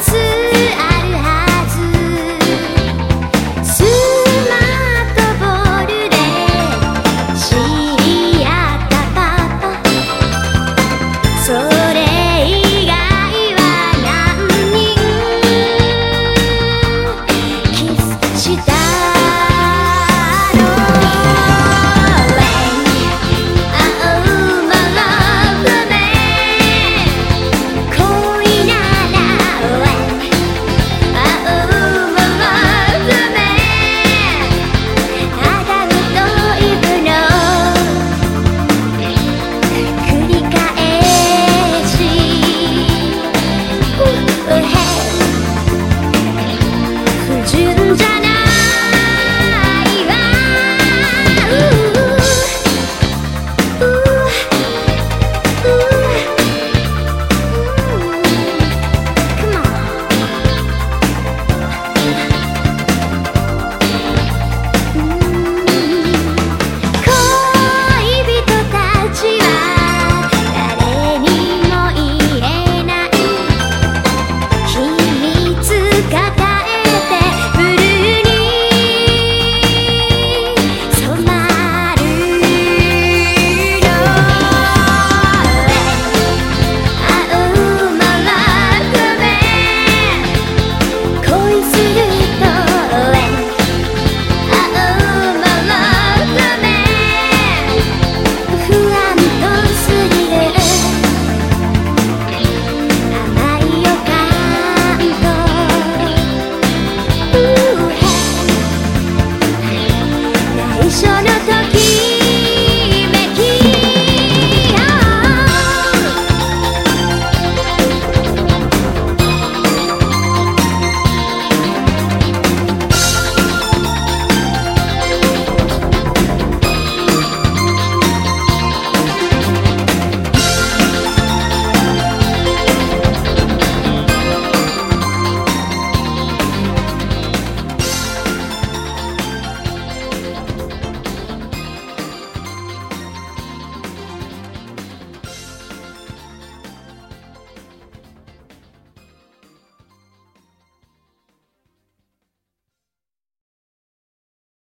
是次。